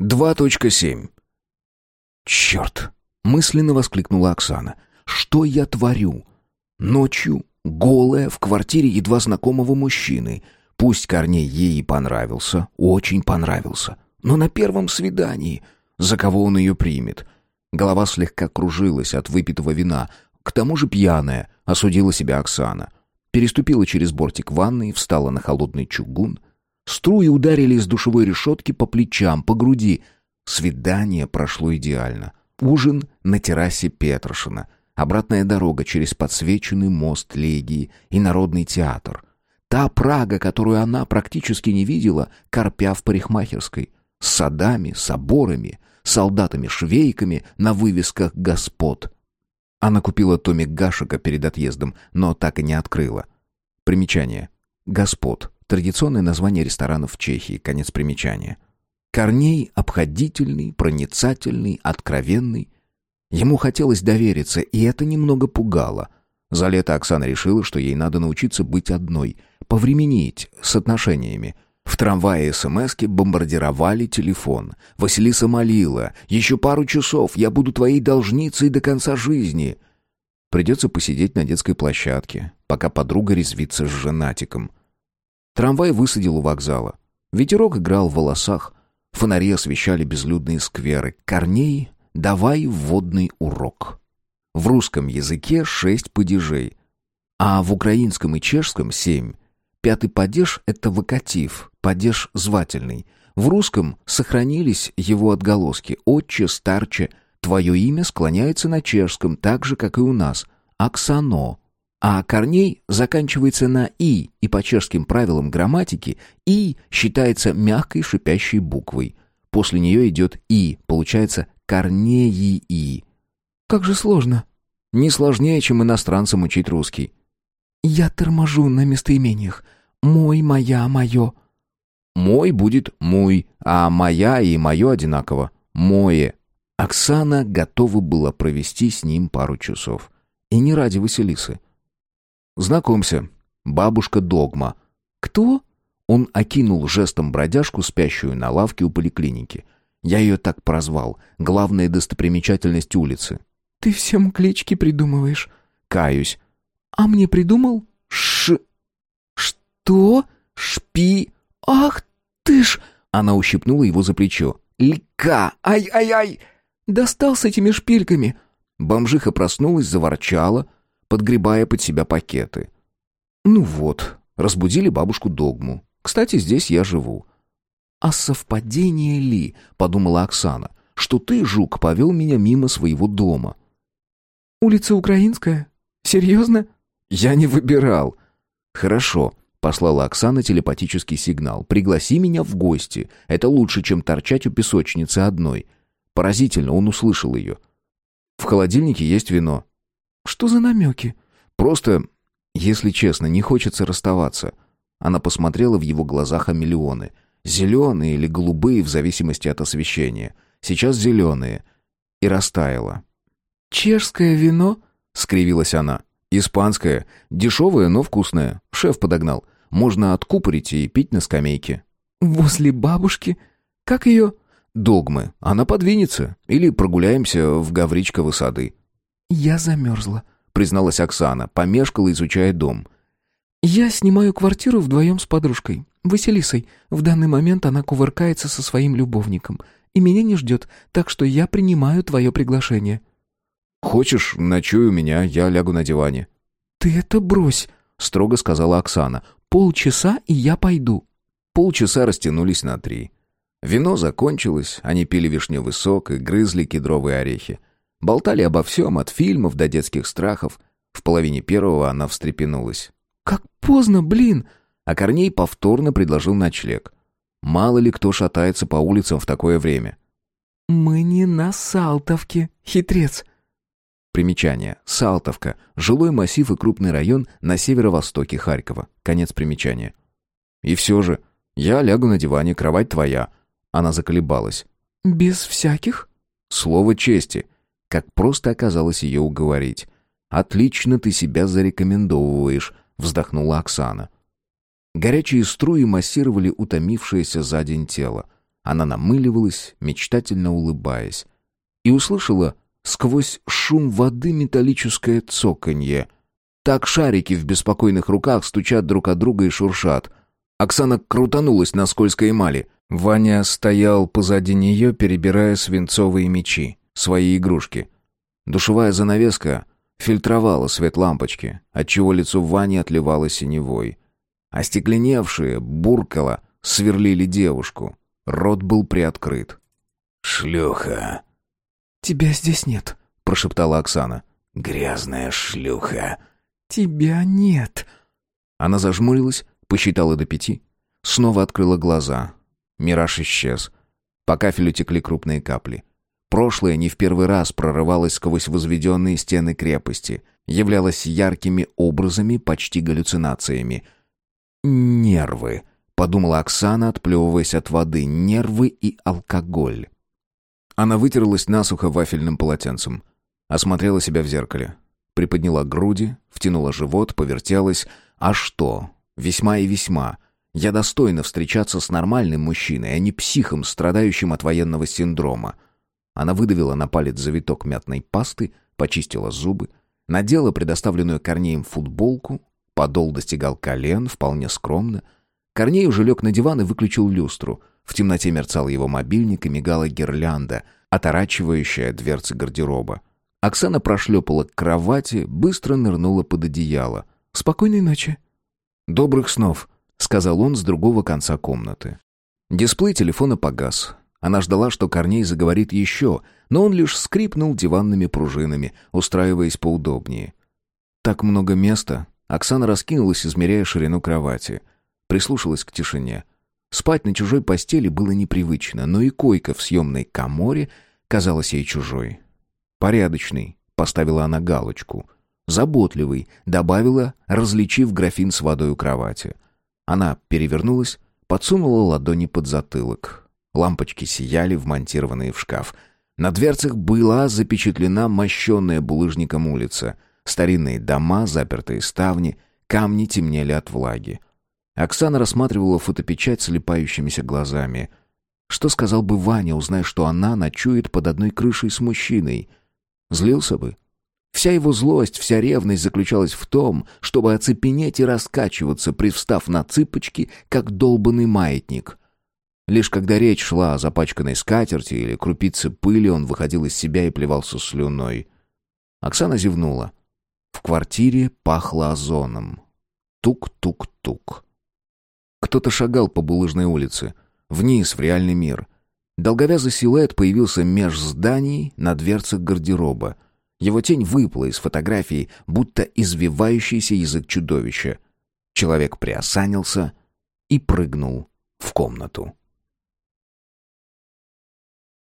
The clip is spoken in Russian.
2.7 «Черт!» — мысленно воскликнула Оксана. «Что я творю? Ночью, голая, в квартире едва знакомого мужчины. Пусть Корней ей и понравился, очень понравился. Но на первом свидании. За кого он ее примет?» Голова слегка кружилась от выпитого вина. К тому же пьяная, осудила себя Оксана. Переступила через бортик ванны и встала на холодный чугун. Струи ударили из душевой решетки по плечам, по груди. Свидание прошло идеально. Ужин на террасе Петрушина. Обратная дорога через подсвеченный мост Легии и Народный театр. Та Прага, которую она практически не видела, корпя в парикмахерской. С садами, соборами, солдатами-швейками на вывесках «Господ». Она купила томик Гашика перед отъездом, но так и не открыла. Примечание. «Господ» — традиционное название ресторанов в Чехии, конец примечания. Корней обходительный, проницательный, откровенный. Ему хотелось довериться, и это немного пугало. За лето Оксана решила, что ей надо научиться быть одной, повременить с отношениями — в трамвае СМСки бомбардировали телефон. Василиса молила. «Еще пару часов, я буду твоей должницей до конца жизни». Придется посидеть на детской площадке, пока подруга резвится с женатиком. Трамвай высадил у вокзала. Ветерок играл в волосах. Фонари освещали безлюдные скверы. Корней, давай вводный урок. В русском языке шесть падежей, а в украинском и чешском семь. Пятый падеж — это вокатив, падеж звательный. В русском сохранились его отголоски «отче», «старче». Твое имя склоняется на чешском, так же, как и у нас — «оксано». А корней заканчивается на «и», и по чешским правилам грамматики «и» считается мягкой шипящей буквой. После нее идет «и», получается «корнеи-и». Как же сложно. Не сложнее, чем иностранцам учить русский. Я торможу на местоимениях. Мой, моя, мое. Мой будет мой, а моя и мое одинаково. Мое. Оксана готова была провести с ним пару часов. И не ради Василисы. Знакомься, бабушка Догма. Кто? Он окинул жестом бродяжку, спящую на лавке у поликлиники. Я ее так прозвал. Главная достопримечательность улицы. Ты всем клички придумываешь. Каюсь. А мне придумал? Ш... Что? Шпи... Ах ты ж... Она ущипнула его за плечо. «Лька! Ай-ай-ай!» «Достал с этими шпильками!» Бомжиха проснулась, заворчала, подгребая под себя пакеты. «Ну вот, разбудили бабушку Догму. Кстати, здесь я живу». «А совпадение ли?» — подумала Оксана. «Что ты, жук, повел меня мимо своего дома?» «Улица Украинская? Серьезно?» «Я не выбирал». «Хорошо», — послала Оксана телепатический сигнал. «Пригласи меня в гости. Это лучше, чем торчать у песочницы одной». Поразительно, он услышал ее. «В холодильнике есть вино». «Что за намеки?» «Просто, если честно, не хочется расставаться». Она посмотрела в его глазах миллионы. Зеленые или голубые, в зависимости от освещения. Сейчас зеленые. И растаяла. «Чешское вино?» — скривилась она. «Испанское. Дешевое, но вкусное. Шеф подогнал. Можно откупорить и пить на скамейке». «Возле бабушки? Как ее?» «Догмы. Она подвинется. Или прогуляемся в Гавричковы сады». «Я замерзла», — призналась Оксана, помешкала, изучая дом. «Я снимаю квартиру вдвоем с подружкой, Василисой. В данный момент она кувыркается со своим любовником. И меня не ждет, так что я принимаю твое приглашение». «Хочешь, ночуй у меня, я лягу на диване». «Ты это брось», — строго сказала Оксана. «Полчаса, и я пойду». Полчаса растянулись на три. Вино закончилось, они пили вишневый сок и грызли кедровые орехи. Болтали обо всем, от фильмов до детских страхов. В половине первого она встрепенулась. «Как поздно, блин!» А Корней повторно предложил ночлег. Мало ли кто шатается по улицам в такое время. «Мы не на Салтовке, хитрец», Примечание. Салтовка. Жилой массив и крупный район на северо-востоке Харькова. Конец примечания. И все же, я лягу на диване, кровать твоя. Она заколебалась. Без всяких? Слово чести. Как просто оказалось ее уговорить. Отлично ты себя зарекомендовываешь, вздохнула Оксана. Горячие струи массировали утомившееся за день тело. Она намыливалась, мечтательно улыбаясь. И услышала сквозь шум воды металлическое цоканье. Так шарики в беспокойных руках стучат друг от друга и шуршат. Оксана крутанулась на скользкой эмали. Ваня стоял позади нее, перебирая свинцовые мечи, свои игрушки. Душевая занавеска фильтровала свет лампочки, отчего лицо Вани отливало синевой. Остекленевшие, буркало, сверлили девушку. Рот был приоткрыт. «Шлюха!» «Тебя здесь нет», — прошептала Оксана. «Грязная шлюха!» «Тебя нет!» Она зажмурилась, посчитала до пяти. Снова открыла глаза. Мираж исчез. По кафелю текли крупные капли. Прошлое не в первый раз прорывалось сквозь возведенные стены крепости, являлось яркими образами, почти галлюцинациями. «Нервы», — подумала Оксана, отплевываясь от воды, — «нервы и алкоголь». Она вытерлась насухо вафельным полотенцем. Осмотрела себя в зеркале. Приподняла груди, втянула живот, повертелась. А что? Весьма и весьма. Я достойна встречаться с нормальным мужчиной, а не психом, страдающим от военного синдрома. Она выдавила на палец завиток мятной пасты, почистила зубы, надела предоставленную Корнеем футболку, подол достигал колен, вполне скромно. Корней уже лег на диван и выключил люстру. В темноте мерцал его мобильник и мигала гирлянда, оторачивающая дверцы гардероба. Оксана прошлепала к кровати, быстро нырнула под одеяло. «Спокойной ночи». «Добрых снов», — сказал он с другого конца комнаты. Дисплей телефона погас. Она ждала, что Корней заговорит еще, но он лишь скрипнул диванными пружинами, устраиваясь поудобнее. Так много места. Оксана раскинулась, измеряя ширину кровати. Прислушалась к тишине. Спать на чужой постели было непривычно, но и койка в съемной коморе казалась ей чужой. «Порядочный», — поставила она галочку. «Заботливый», — добавила, различив графин с водой у кровати. Она перевернулась, подсунула ладони под затылок. Лампочки сияли, вмонтированные в шкаф. На дверцах была запечатлена мощенная булыжником улица. Старинные дома, запертые ставни, камни темнели от влаги. Оксана рассматривала фотопечать слепающимися глазами. Что сказал бы Ваня, узнав, что она ночует под одной крышей с мужчиной? Злился бы. Вся его злость, вся ревность заключалась в том, чтобы оцепенеть и раскачиваться, привстав на цыпочки, как долбанный маятник. Лишь когда речь шла о запачканной скатерти или крупице пыли, он выходил из себя и плевался слюной. Оксана зевнула. В квартире пахло озоном. Тук-тук-тук. Кто-то шагал по булыжной улице, вниз, в реальный мир. Долговязый силуэт появился меж зданий на дверцах гардероба. Его тень выпала из фотографии, будто извивающийся язык чудовища. Человек приосанился и прыгнул в комнату.